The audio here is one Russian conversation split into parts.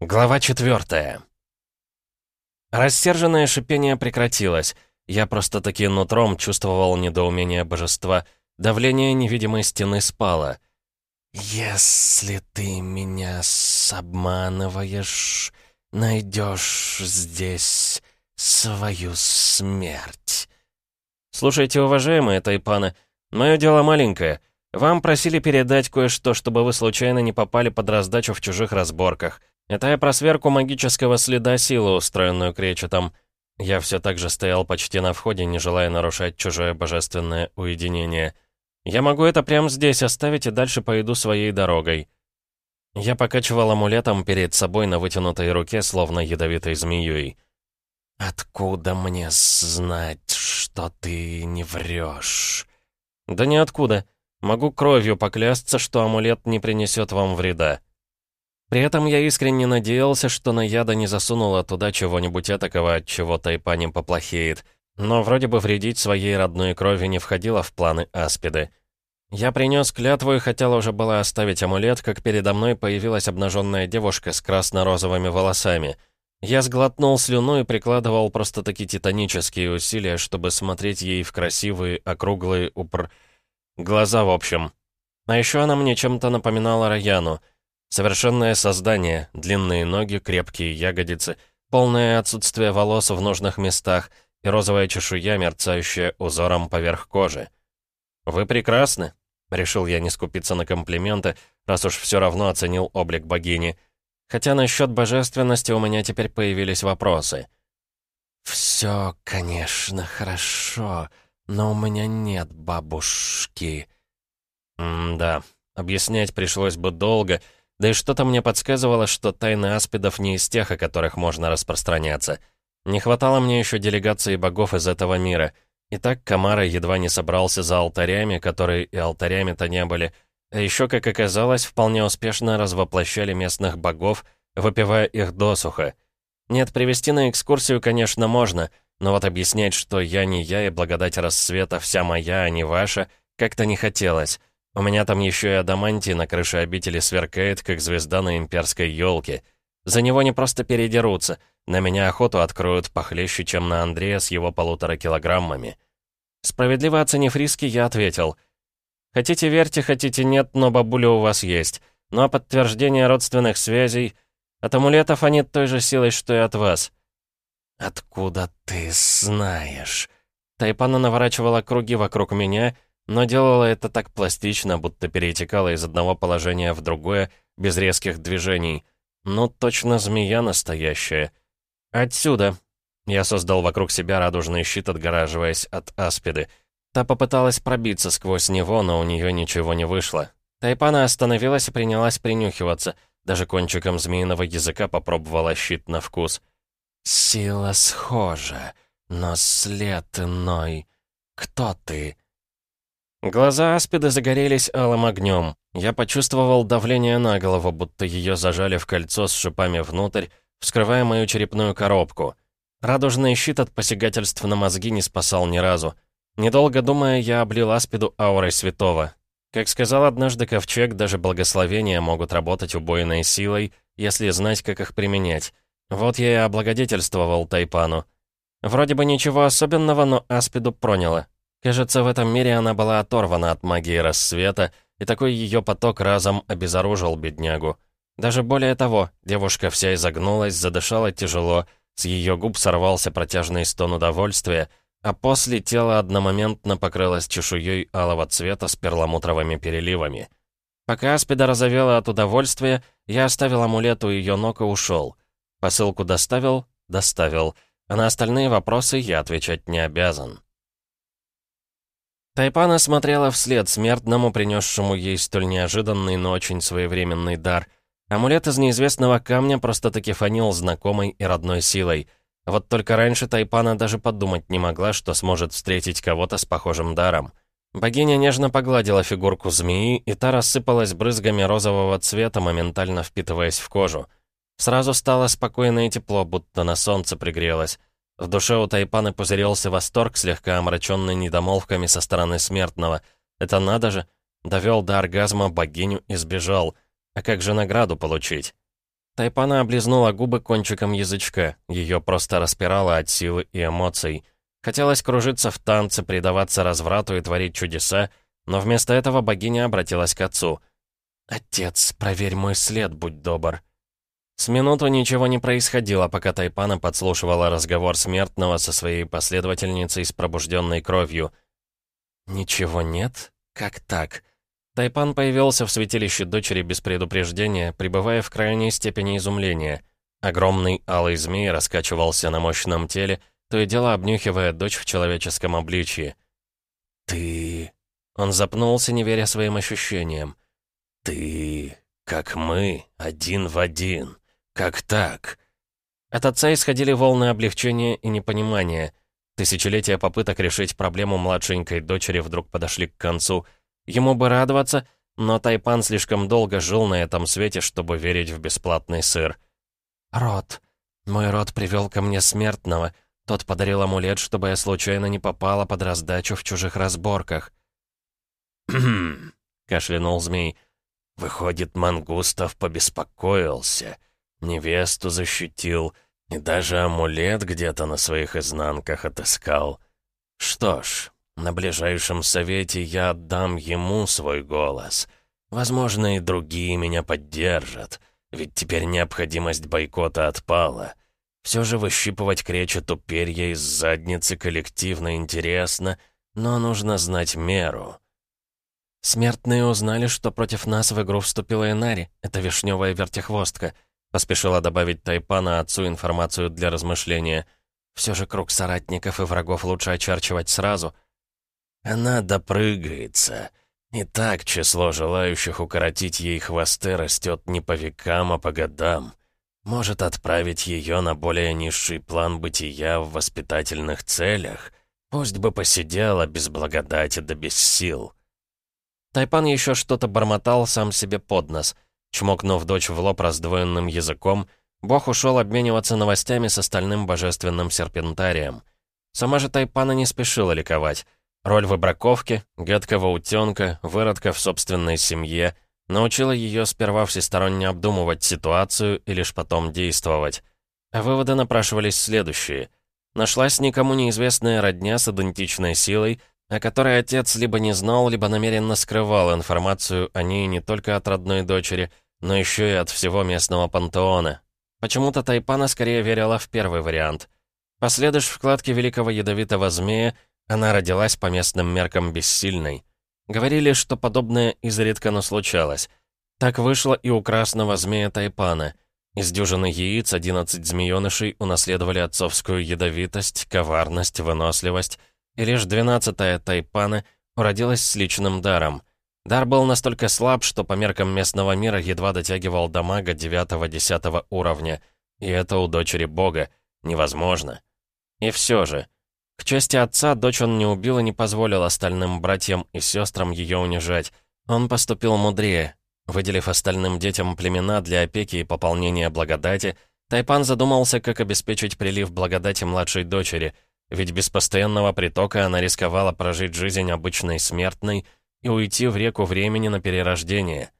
Глава четвертая. Рассерженное шипение прекратилось. Я просто-таки нутром чувствовал недоумение божества. Давление невидимой стены спало. «Если ты меня обманываешь, найдешь здесь свою смерть». «Слушайте, уважаемые тайпаны, мое дело маленькое. Вам просили передать кое-что, чтобы вы случайно не попали под раздачу в чужих разборках. Это я про сверку магического следа силы, устроенную кречетом. Я все так же стоял почти на входе, не желая нарушать чужое божественное уединение. Я могу это прямо здесь оставить и дальше пойду своей дорогой. Я покачивал амулетом перед собой на вытянутой руке, словно ядовитой змеей. «Откуда мне знать, что ты не врешь?» «Да ниоткуда. Могу кровью поклясться, что амулет не принесет вам вреда». При этом я искренне надеялся, что Наяда не засунула туда чего-нибудь этакого, от чего Тайпанем поплохеет. Но вроде бы вредить своей родной крови не входило в планы Аспиды. Я принес клятву и хотел уже было оставить амулет, как передо мной появилась обнаженная девушка с красно-розовыми волосами. Я сглотнул слюну и прикладывал просто-таки титанические усилия, чтобы смотреть ей в красивые, округлые, упр... глаза, в общем. А еще она мне чем-то напоминала Раяну — Совершенное создание, длинные ноги, крепкие ягодицы, полное отсутствие волос в нужных местах и розовая чешуя, мерцающая узором поверх кожи. «Вы прекрасны», — решил я не скупиться на комплименты, раз уж все равно оценил облик богини. Хотя насчет божественности у меня теперь появились вопросы. «Все, конечно, хорошо, но у меня нет бабушки». М-да, объяснять пришлось бы долго — да и что-то мне подсказывало, что тайны аспидов не из тех, о которых можно распространяться. Не хватало мне еще делегации богов из этого мира. И так Камара едва не собрался за алтарями, которые и алтарями-то не были. А еще, как оказалось, вполне успешно развоплощали местных богов, выпивая их досуха. Нет, привести на экскурсию, конечно, можно, но вот объяснять, что я не я и благодать рассвета вся моя, а не ваша, как-то не хотелось. У меня там еще и адамантий на крыше обители сверкает, как звезда на имперской елке. За него не просто передерутся, на меня охоту откроют похлеще, чем на Андрея с его полутора килограммами. Справедливо оценив риски, я ответил. «Хотите верьте, хотите нет, но бабуля у вас есть. Ну а подтверждение родственных связей... От амулетов они той же силой, что и от вас». «Откуда ты знаешь?» Тайпана наворачивала круги вокруг меня, но делала это так пластично, будто перетекала из одного положения в другое, без резких движений. Ну, точно змея настоящая. «Отсюда!» Я создал вокруг себя радужный щит, отгораживаясь от аспиды. Та попыталась пробиться сквозь него, но у нее ничего не вышло. Тайпана остановилась и принялась принюхиваться. Даже кончиком змеиного языка попробовала щит на вкус. «Сила схожа, но след иной. Кто ты?» Глаза Аспиды загорелись алым огнем. Я почувствовал давление на голову, будто ее зажали в кольцо с шипами внутрь, вскрывая мою черепную коробку. Радужный щит от посягательств на мозги не спасал ни разу. Недолго думая, я облил Аспиду аурой святого. Как сказал однажды Ковчег, даже благословения могут работать убойной силой, если знать, как их применять. Вот я и облагодетельствовал Тайпану. Вроде бы ничего особенного, но Аспиду проняло. Кажется, в этом мире она была оторвана от магии рассвета, и такой ее поток разом обезоружил беднягу. Даже более того, девушка вся изогнулась, задышала тяжело, с ее губ сорвался протяжный стон удовольствия, а после тело одномоментно покрылось чешуей алого цвета с перламутровыми переливами. Пока Аспида разовела от удовольствия, я оставил амулет у ее ног и ушел. Посылку доставил? Доставил. А на остальные вопросы я отвечать не обязан. Тайпана смотрела вслед смертному, принесшему ей столь неожиданный, но очень своевременный дар. Амулет из неизвестного камня просто-таки фанил знакомой и родной силой. Вот только раньше Тайпана даже подумать не могла, что сможет встретить кого-то с похожим даром. Богиня нежно погладила фигурку змеи, и та рассыпалась брызгами розового цвета, моментально впитываясь в кожу. Сразу стало спокойно и тепло, будто на солнце пригрелась. В душе у Тайпаны пузырился восторг, слегка омраченный недомолвками со стороны смертного. Это надо же! Довел до оргазма богиню и сбежал. А как же награду получить? Тайпана облизнула губы кончиком язычка. Ее просто распирало от силы и эмоций. Хотелось кружиться в танце, предаваться разврату и творить чудеса, но вместо этого богиня обратилась к отцу. «Отец, проверь мой след, будь добр». С минуту ничего не происходило, пока Тайпана подслушивала разговор смертного со своей последовательницей с пробужденной кровью. «Ничего нет? Как так?» Тайпан появился в святилище дочери без предупреждения, пребывая в крайней степени изумления. Огромный алый змей раскачивался на мощном теле, то и дело обнюхивая дочь в человеческом обличье. «Ты...» Он запнулся, не веря своим ощущениям. «Ты... как мы, один в один. Как так?» От отца исходили волны облегчения и непонимания. Тысячелетия попыток решить проблему младшенькой дочери вдруг подошли к концу — Ему бы радоваться, но Тайпан слишком долго жил на этом свете, чтобы верить в бесплатный сыр. «Род. Мой род привел ко мне смертного. Тот подарил амулет, чтобы я случайно не попала под раздачу в чужих разборках». «Хм...» — кашлянул змей. «Выходит, Мангустов побеспокоился, невесту защитил и даже амулет где-то на своих изнанках отыскал. Что ж, на ближайшем совете я отдам ему свой голос. Возможно, и другие меня поддержат, ведь теперь необходимость бойкота отпала. Все же выщипывать кречету перья из задницы коллективно интересно, но нужно знать меру. «Смертные узнали, что против нас в игру вступила Энари, это вишневая вертихвостка», поспешила добавить Тайпана отцу информацию для размышления. «Все же круг соратников и врагов лучше очерчивать сразу», — она допрыгается. И так число желающих укоротить ей хвосты растет не по векам, а по годам. Может отправить ее на более низший план бытия в воспитательных целях. Пусть бы посидела без благодати да без сил. Тайпан еще что-то бормотал сам себе под нос. Чмокнув дочь в лоб раздвоенным языком, Бог ушел обмениваться новостями с остальным божественным серпентарием. Сама же Тайпана не спешила ликовать. Роль выбраковки, гадкого утенка, выродка в собственной семье научила ее сперва всесторонне обдумывать ситуацию и лишь потом действовать. А выводы напрашивались следующие. Нашлась никому неизвестная родня с идентичной силой, о которой отец либо не знал, либо намеренно скрывал информацию о ней не только от родной дочери, но еще и от всего местного пантеона. Почему-то Тайпана скорее верила в первый вариант. Последуешь вкладке великого ядовитого змея, она родилась по местным меркам бессильной. Говорили, что подобное изредка, но случалось. Так вышло и у красного змея Тайпана. Из дюжины яиц 11 змеёнышей унаследовали отцовскую ядовитость, коварность, выносливость, лишь двенадцатая Тайпана уродилась с личным даром. Дар был настолько слаб, что по меркам местного мира едва дотягивал до мага 9-10 уровня. И это у дочери бога. Невозможно. И все же... К чести отца, дочь он не убил и не позволил остальным братьям и сестрам ее унижать. Он поступил мудрее. Выделив остальным детям племена для опеки и пополнения благодати, Тайпан задумался, как обеспечить прилив благодати младшей дочери, ведь без постоянного притока она рисковала прожить жизнь обычной смертной и уйти в реку времени на перерождение.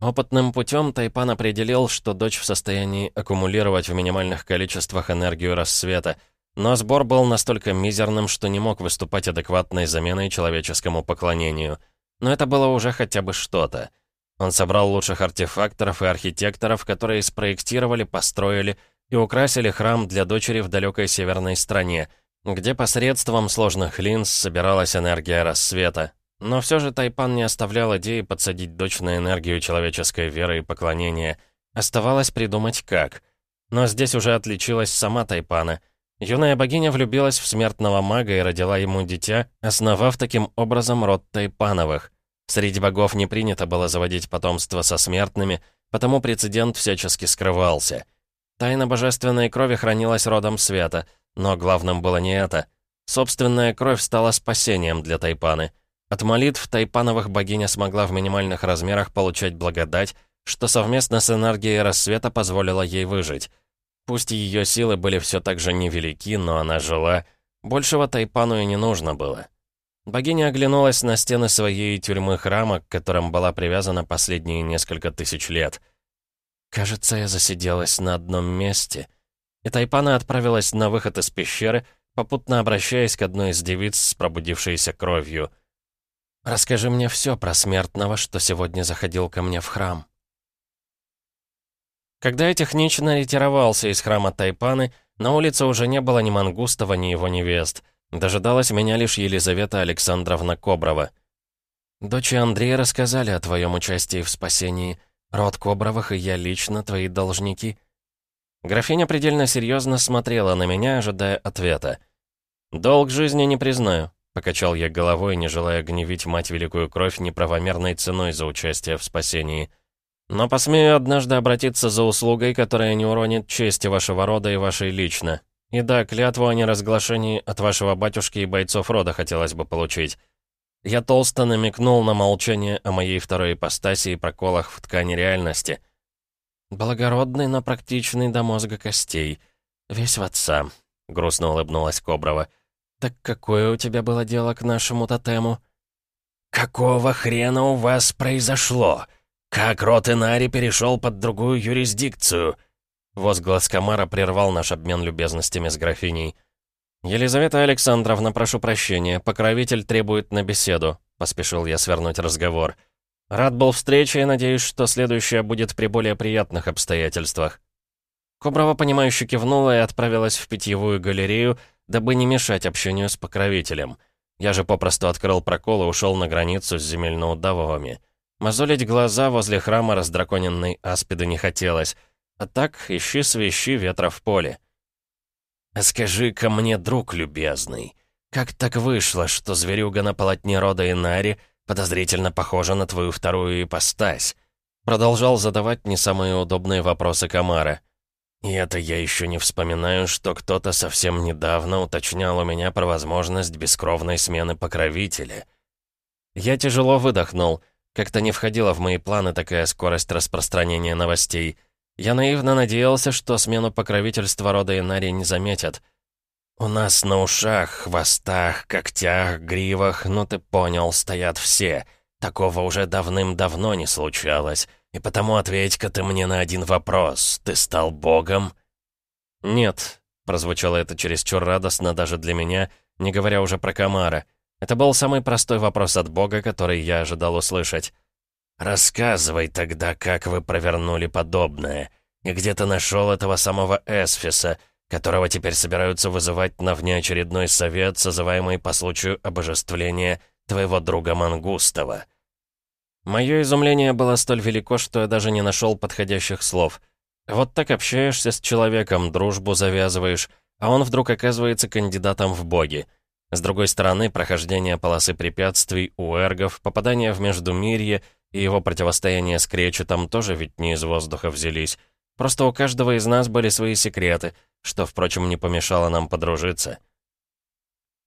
Опытным путем Тайпан определил, что дочь в состоянии аккумулировать в минимальных количествах энергию рассвета — но сбор был настолько мизерным, что не мог выступать адекватной заменой человеческому поклонению. Но это было уже хотя бы что-то. Он собрал лучших артефакторов и архитекторов, которые спроектировали, построили и украсили храм для дочери в далекой северной стране, где посредством сложных линз собиралась энергия рассвета. Но все же Тайпан не оставлял идеи подсадить дочь на энергию человеческой веры и поклонения. Оставалось придумать как. Но здесь уже отличилась сама Тайпана — Юная богиня влюбилась в смертного мага и родила ему дитя, основав таким образом род Тайпановых. Среди богов не принято было заводить потомство со смертными, потому прецедент всячески скрывался. Тайна божественной крови хранилась родом света, но главным было не это. Собственная кровь стала спасением для Тайпаны. От молитв Тайпановых богиня смогла в минимальных размерах получать благодать, что совместно с энергией рассвета позволило ей выжить. Пусть ее силы были все так же невелики, но она жила. Большего Тайпану и не нужно было. Богиня оглянулась на стены своей тюрьмы храма, к которым была привязана последние несколько тысяч лет. Кажется, я засиделась на одном месте. И Тайпана отправилась на выход из пещеры, попутно обращаясь к одной из девиц с пробудившейся кровью. «Расскажи мне все про смертного, что сегодня заходил ко мне в храм». Когда я технично ретировался из храма Тайпаны, на улице уже не было ни Мангустова, ни его невест. Дожидалась меня лишь Елизавета Александровна Коброва. «Дочи Андрея рассказали о твоем участии в спасении. Род Кобровых и я лично твои должники». Графиня предельно серьезно смотрела на меня, ожидая ответа. «Долг жизни не признаю», — покачал я головой, не желая гневить мать Великую Кровь неправомерной ценой за участие в спасении. «Но посмею однажды обратиться за услугой, которая не уронит чести вашего рода и вашей лично. И да, клятву о неразглашении от вашего батюшки и бойцов рода хотелось бы получить». Я толсто намекнул на молчание о моей второй ипостаси и проколах в ткани реальности. «Благородный, но практичный до мозга костей. Весь в отца», — грустно улыбнулась Коброва. «Так какое у тебя было дело к нашему тотему?» «Какого хрена у вас произошло? Как род Инари перешел под другую юрисдикцию?» Возглас Камара прервал наш обмен любезностями с графиней. «Елизавета Александровна, прошу прощения, покровитель требует на беседу», — поспешил я свернуть разговор. «Рад был встрече и надеюсь, что следующая будет при более приятных обстоятельствах». Коброва, понимающе кивнула и отправилась в питьевую галерею, дабы не мешать общению с покровителем. Я же попросту открыл прокол и ушел на границу с земельноудавовыми. Мозолить глаза возле храма раздраконенной аспиды не хотелось. А так, ищи свищи ветра в поле. «А скажи-ка мне, друг любезный, как так вышло, что зверюга на полотне рода Инари подозрительно похожа на твою вторую ипостась?» Продолжал задавать не самые удобные вопросы Камара. И это я еще не вспоминаю, что кто-то совсем недавно уточнял у меня про возможность бескровной смены покровителя. Я тяжело выдохнул. Как-то не входила в мои планы такая скорость распространения новостей. Я наивно надеялся, что смену покровительства рода Инари не заметят. «У нас на ушах, хвостах, когтях, гривах, ну ты понял, стоят все. Такого уже давным-давно не случалось. И потому ответь-ка ты мне на один вопрос. Ты стал богом?» «Нет», — прозвучало это чересчур радостно даже для меня, не говоря уже про Камара. Это был самый простой вопрос от бога, который я ожидал услышать. «Рассказывай тогда, как вы провернули подобное, и где ты нашел этого самого Эсфиса, которого теперь собираются вызывать на внеочередной совет, созываемый по случаю обожествления твоего друга Мангустова». Мое изумление было столь велико, что я даже не нашел подходящих слов. Вот так общаешься с человеком, дружбу завязываешь, а он вдруг оказывается кандидатом в боги. С другой стороны, прохождение полосы препятствий у эргов, попадание в Междумирье и его противостояние с Кречетом тоже ведь не из воздуха взялись. Просто у каждого из нас были свои секреты, что, впрочем, не помешало нам подружиться.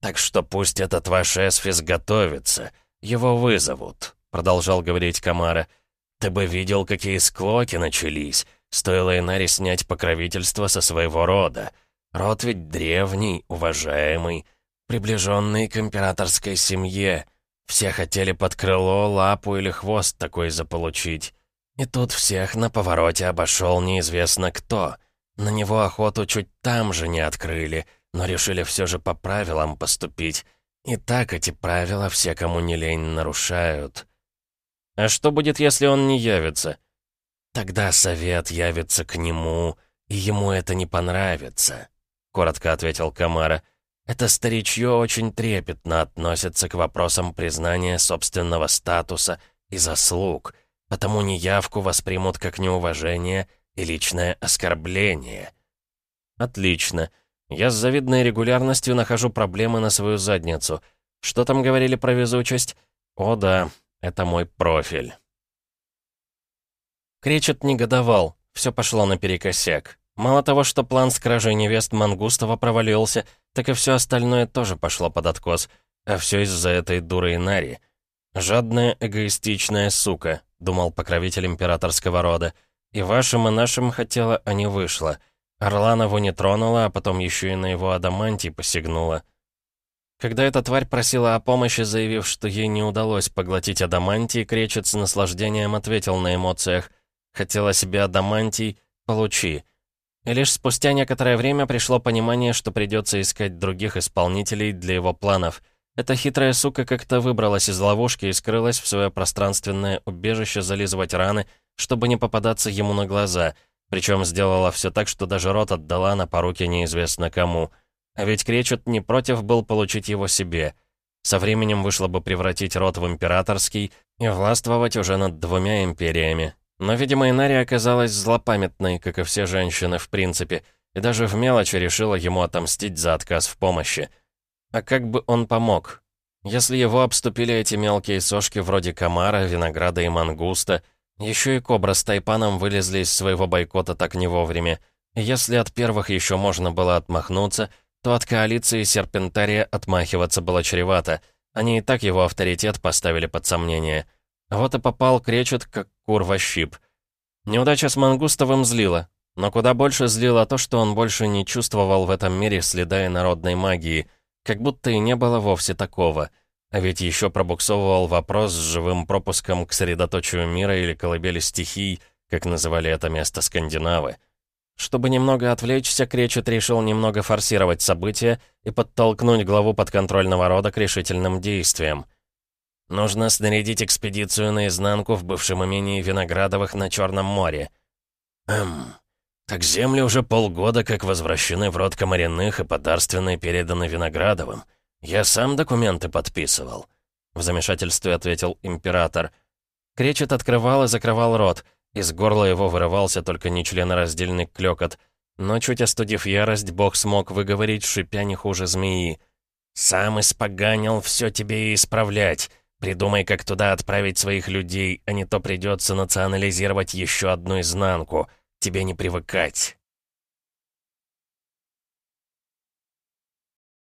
«Так что пусть этот ваш Эсфис готовится, его вызовут», — продолжал говорить Камара. «Ты бы видел, какие склоки начались. Стоило Инаре снять покровительство со своего рода. Род ведь древний, уважаемый, приближенный к императорской семье. Все хотели под крыло, лапу или хвост такой заполучить. И тут всех на повороте обошел неизвестно кто. На него охоту чуть там же не открыли, но решили все же по правилам поступить. И так эти правила все, кому не лень, нарушают. А что будет, если он не явится? Тогда совет явится к нему, и ему это не понравится, — коротко ответил Камара. Это старичье очень трепетно относится к вопросам признания собственного статуса и заслуг, потому неявку воспримут как неуважение и личное оскорбление. Отлично. Я с завидной регулярностью нахожу проблемы на свою задницу. Что там говорили про везучесть? О да, это мой профиль. Кречет негодовал. Все пошло наперекосяк. Мало того, что план с кражей невест Мангустова провалился, так и все остальное тоже пошло под откос. А все из-за этой дуры Нари. «Жадная, эгоистичная сука», — думал покровитель императорского рода. «И вашим, и нашим хотела, а не вышло. Орланову не тронула, а потом еще и на его адамантий посягнула». Когда эта тварь просила о помощи, заявив, что ей не удалось поглотить адамантий, Кречет с наслаждением ответил на эмоциях. Хотела себе адамантий — получи. И лишь спустя некоторое время пришло понимание, что придется искать других исполнителей для его планов. Эта хитрая сука как-то выбралась из ловушки и скрылась в свое пространственное убежище зализывать раны, чтобы не попадаться ему на глаза, причем сделала все так, что даже рот отдала на поруки неизвестно кому. А ведь Кречет не против был получить его себе. Со временем вышло бы превратить рот в императорский и властвовать уже над двумя империями, но, видимо, Инари оказалась злопамятной, как и все женщины в принципе, и даже в мелочи решила ему отомстить за отказ в помощи. А как бы он помог? Если его обступили эти мелкие сошки вроде комара, винограда и мангуста, еще и кобра с тайпаном вылезли из своего бойкота так не вовремя. Если от первых еще можно было отмахнуться, то от коалиции серпентария отмахиваться было чревато. Они и так его авторитет поставили под сомнение. Вот и попал кречет, как Курва щип. Неудача с Мангустовым злила, но куда больше злило то, что он больше не чувствовал в этом мире следа инородной магии, как будто и не было вовсе такого. А ведь еще пробуксовывал вопрос с живым пропуском к средоточию мира или колыбели стихий, как называли это место скандинавы. Чтобы немного отвлечься, Кречет решил немного форсировать события и подтолкнуть главу подконтрольного рода к решительным действиям — Нужно снарядить экспедицию наизнанку в бывшем имении Виноградовых на Черном море. Эм, так земли уже полгода как возвращены в род Комариных и подарственные переданы Виноградовым. Я сам документы подписывал. В замешательстве ответил император. Кречет открывал и закрывал рот. Из горла его вырывался только нечленораздельный клёкот. Но чуть остудив ярость, бог смог выговорить, шипя не хуже змеи. «Сам испоганил, все тебе и исправлять. Придумай, как туда отправить своих людей, а не то придется национализировать еще одну изнанку. Тебе не привыкать.